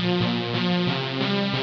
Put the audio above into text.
Música